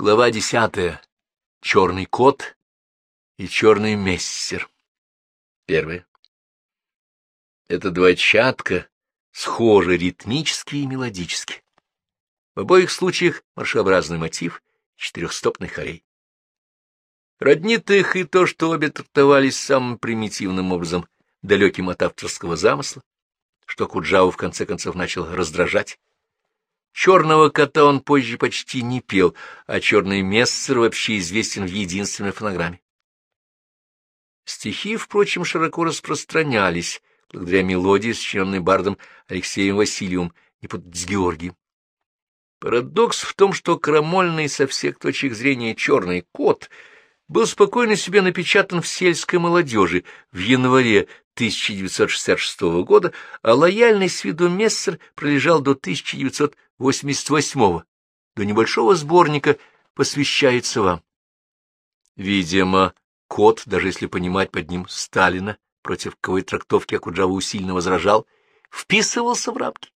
Глава десятая. Черный кот и черный мессер. Первое. Это два чатка, схожи ритмически и мелодически. В обоих случаях маршеобразный мотив четырехстопный хорей. Роднит их и то, что обе трактовались самым примитивным образом, далеким от авторского замысла, что Куджаву в конце концов начал раздражать. Черного кота он позже почти не пел, а черный мессер вообще известен в единственной фонограмме. Стихи, впрочем, широко распространялись, благодаря мелодии, сочиненной бардом Алексеем Васильевым, не путать с Георгием. Парадокс в том, что крамольный со всех точек зрения черный кот был спокойно себе напечатан в сельской молодежи в январе 1966 года, а лояльный с виду Мессер пролежал до 1988 до небольшого сборника «Посвящается вам». Видимо, кот, даже если понимать под ним Сталина, против какой трактовки Акуджава усиленно возражал, вписывался в рамки.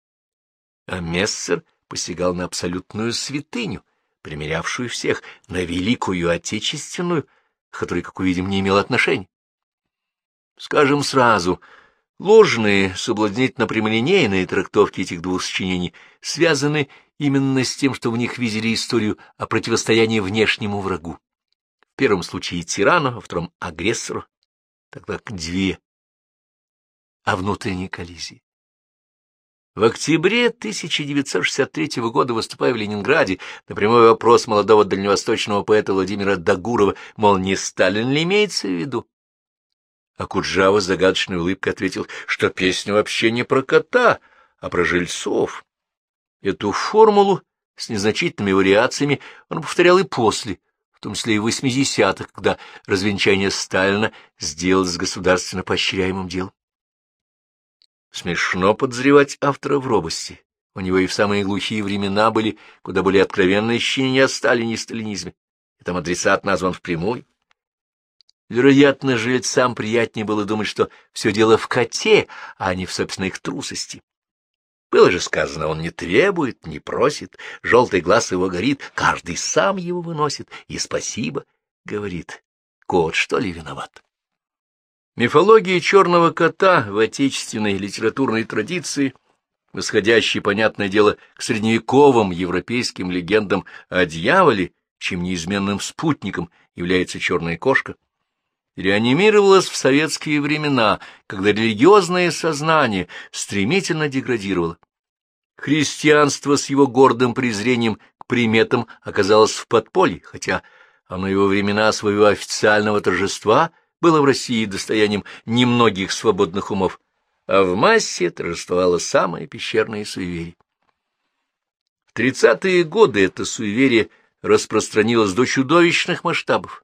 А Мессер посягал на абсолютную святыню, примерявшую всех, на великую отечественную, которой, как увидим, не имел отношения. Скажем сразу, ложные, соблазнительно прямолинейные трактовки этих двух сочинений связаны именно с тем, что в них видели историю о противостоянии внешнему врагу. В первом случае тирану, во втором — агрессору, тогда две, а внутренней коллизии. В октябре 1963 года, выступая в Ленинграде, на прямой вопрос молодого дальневосточного поэта Владимира Дагурова, мол, не Сталин ли имеется в виду? А Куджава с загадочной улыбкой ответил, что песня вообще не про кота, а про жильцов. Эту формулу с незначительными вариациями он повторял и после, в том числе и в 80-х, когда развенчание Сталина сделалось государственно поощряемым делом. Смешно подозревать автора в робости. У него и в самые глухие времена были куда более откровенные ощущения о Сталине и сталинизме. И там адресат назван впрямую. Вероятно, жильцам приятнее было думать, что все дело в коте, а не в собственной их трусости. Было же сказано, он не требует, не просит, желтый глаз его горит, каждый сам его выносит, и спасибо, говорит. Кот, что ли, виноват? Мифология черного кота в отечественной литературной традиции, восходящей, понятное дело, к средневековым европейским легендам о дьяволе, чем неизменным спутником является черная кошка, реанимировалась в советские времена, когда религиозное сознание стремительно деградировало. Христианство с его гордым презрением к приметам оказалось в подполье, хотя оно его времена своего официального торжества — было в России достоянием немногих свободных умов, а в массе торжествовало самое пещерное суеверие. В тридцатые годы это суеверие распространилось до чудовищных масштабов.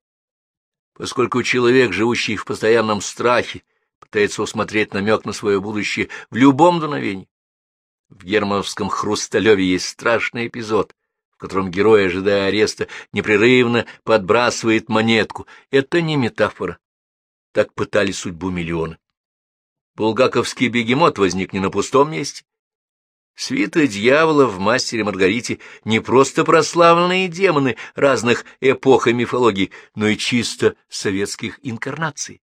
Поскольку человек, живущий в постоянном страхе, пытается усмотреть намек на свое будущее в любом дуновении. В германовском «Хрусталеве» есть страшный эпизод, в котором герой, ожидая ареста, непрерывно подбрасывает монетку. Это не метафора. Так пытали судьбу миллиона. Булгаковский бегемот возник не на пустом месте. Свита дьявола в «Мастере Маргарите» не просто прославленные демоны разных эпох и мифологий, но и чисто советских инкарнаций.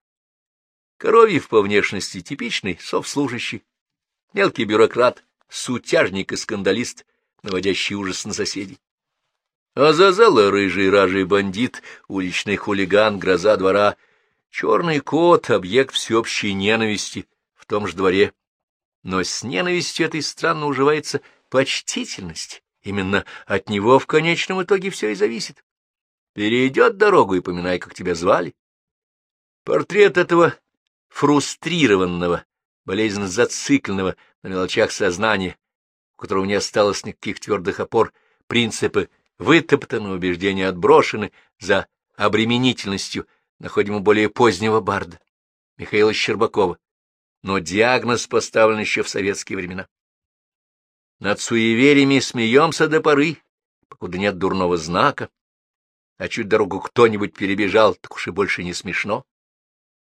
Коровьев по внешности типичный совслужащий, мелкий бюрократ, сутяжник и скандалист, наводящий ужас на соседей. Азазела — рыжий ражий бандит, уличный хулиган, гроза двора — Черный кот — объект всеобщей ненависти в том же дворе. Но с ненавистью этой странно уживается почтительность. Именно от него в конечном итоге все и зависит. Перейдет дорогу и поминай, как тебя звали. Портрет этого фрустрированного, болезненно зацикленного на мелочах сознания, у которого не осталось никаких твердых опор, принципы вытоптаны, убеждения отброшены за обременительностью — находим у более позднего барда, Михаила Щербакова, но диагноз поставлен еще в советские времена. Над суевериями смеемся до поры, покуда нет дурного знака, а чуть дорогу кто-нибудь перебежал, так уж и больше не смешно.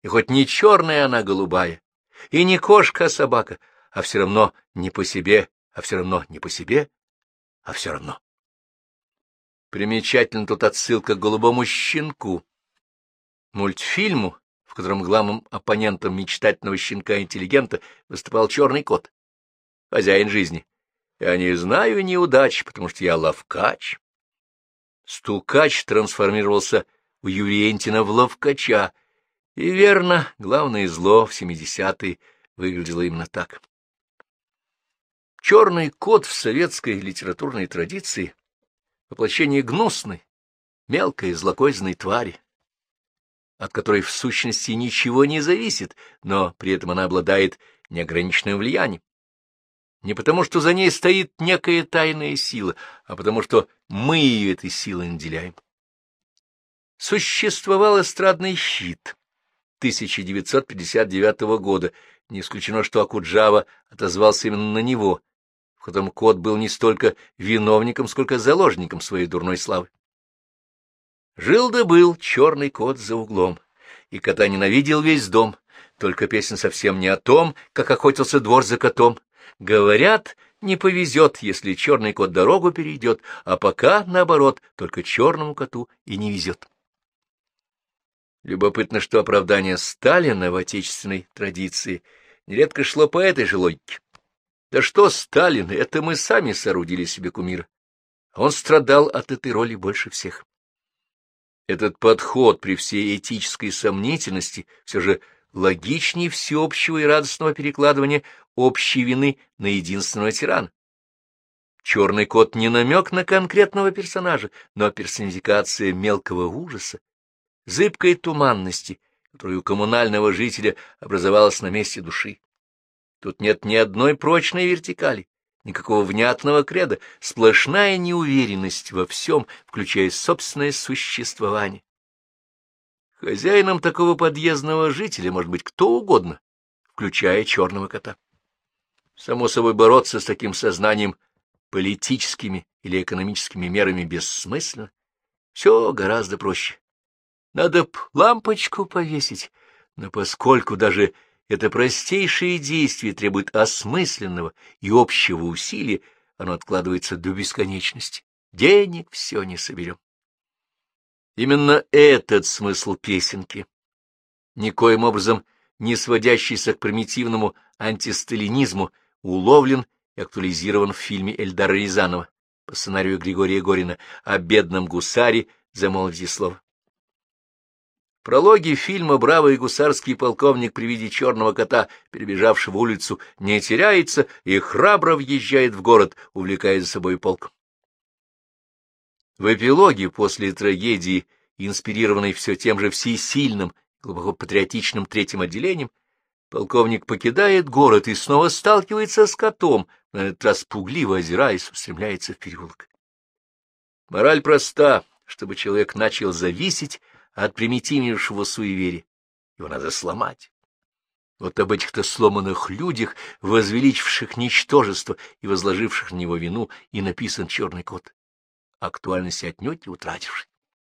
И хоть не черная она голубая, и не кошка, а собака, а все равно не по себе, а все равно не по себе, а все равно. Примечательна тут отсылка к «Голубому щенку», мультфильму, в котором главным оппонентом мечтательного щенка-интеллигента выступал черный кот, хозяин жизни. Я не знаю неудач, потому что я ловкач. Стукач трансформировался у Юриентина в ловкача, и верно, главное зло в семидесятые выглядело именно так. Черный кот в советской литературной традиции — воплощение гнусной, мелкой злокозненной твари, от которой в сущности ничего не зависит, но при этом она обладает неограниченным влиянием. Не потому, что за ней стоит некая тайная сила, а потому, что мы ее этой силой наделяем. Существовал эстрадный хит 1959 года, не исключено, что Акуджава отозвался именно на него, в котором кот был не столько виновником, сколько заложником своей дурной славы. Жил да был черный кот за углом, и кота ненавидел весь дом, только песня совсем не о том, как охотился двор за котом. Говорят, не повезет, если черный кот дорогу перейдет, а пока, наоборот, только черному коту и не везет. Любопытно, что оправдание Сталина в отечественной традиции нередко шло по этой же логике. Да что Сталин, это мы сами соорудили себе кумира. Он страдал от этой роли больше всех. Этот подход при всей этической сомнительности все же логичнее всеобщего и радостного перекладывания общей вины на единственного тирана. Черный кот не намек на конкретного персонажа, но персонификация мелкого ужаса, зыбкой туманности, которая у коммунального жителя образовалась на месте души. Тут нет ни одной прочной вертикали, никакого внятного креда, сплошная неуверенность во всем, включая собственное существование. Хозяином такого подъездного жителя может быть кто угодно, включая черного кота. Само собой, бороться с таким сознанием политическими или экономическими мерами бессмысленно. Все гораздо проще. Надо б лампочку повесить, но поскольку даже это простейшее действие требует осмысленного и общего усилия, оно откладывается до бесконечности. Денег все не соберем. Именно этот смысл песенки, никоим образом не сводящийся к примитивному антисталинизму, уловлен и актуализирован в фильме Эльдара Рязанова по сценарию Григория Горина о бедном гусаре замолвите слово прологе фильма бравый гусарский полковник при виде черного кота, перебежавшего улицу, не теряется и храбро въезжает в город, увлекая за собой полк. В эпилоге после трагедии, инспирированной все тем же всесильным, глубоко патриотичным третьим отделением, полковник покидает город и снова сталкивается с котом, на этот раз пугливо озираясь, устремляется в переулок. Мораль проста, чтобы человек начал зависеть от примитивнейшего суеверия. Его надо сломать. Вот об этих-то сломанных людях, возвеличивших ничтожество и возложивших на него вину, и написан черный кот, актуальности отнюдь не утративший.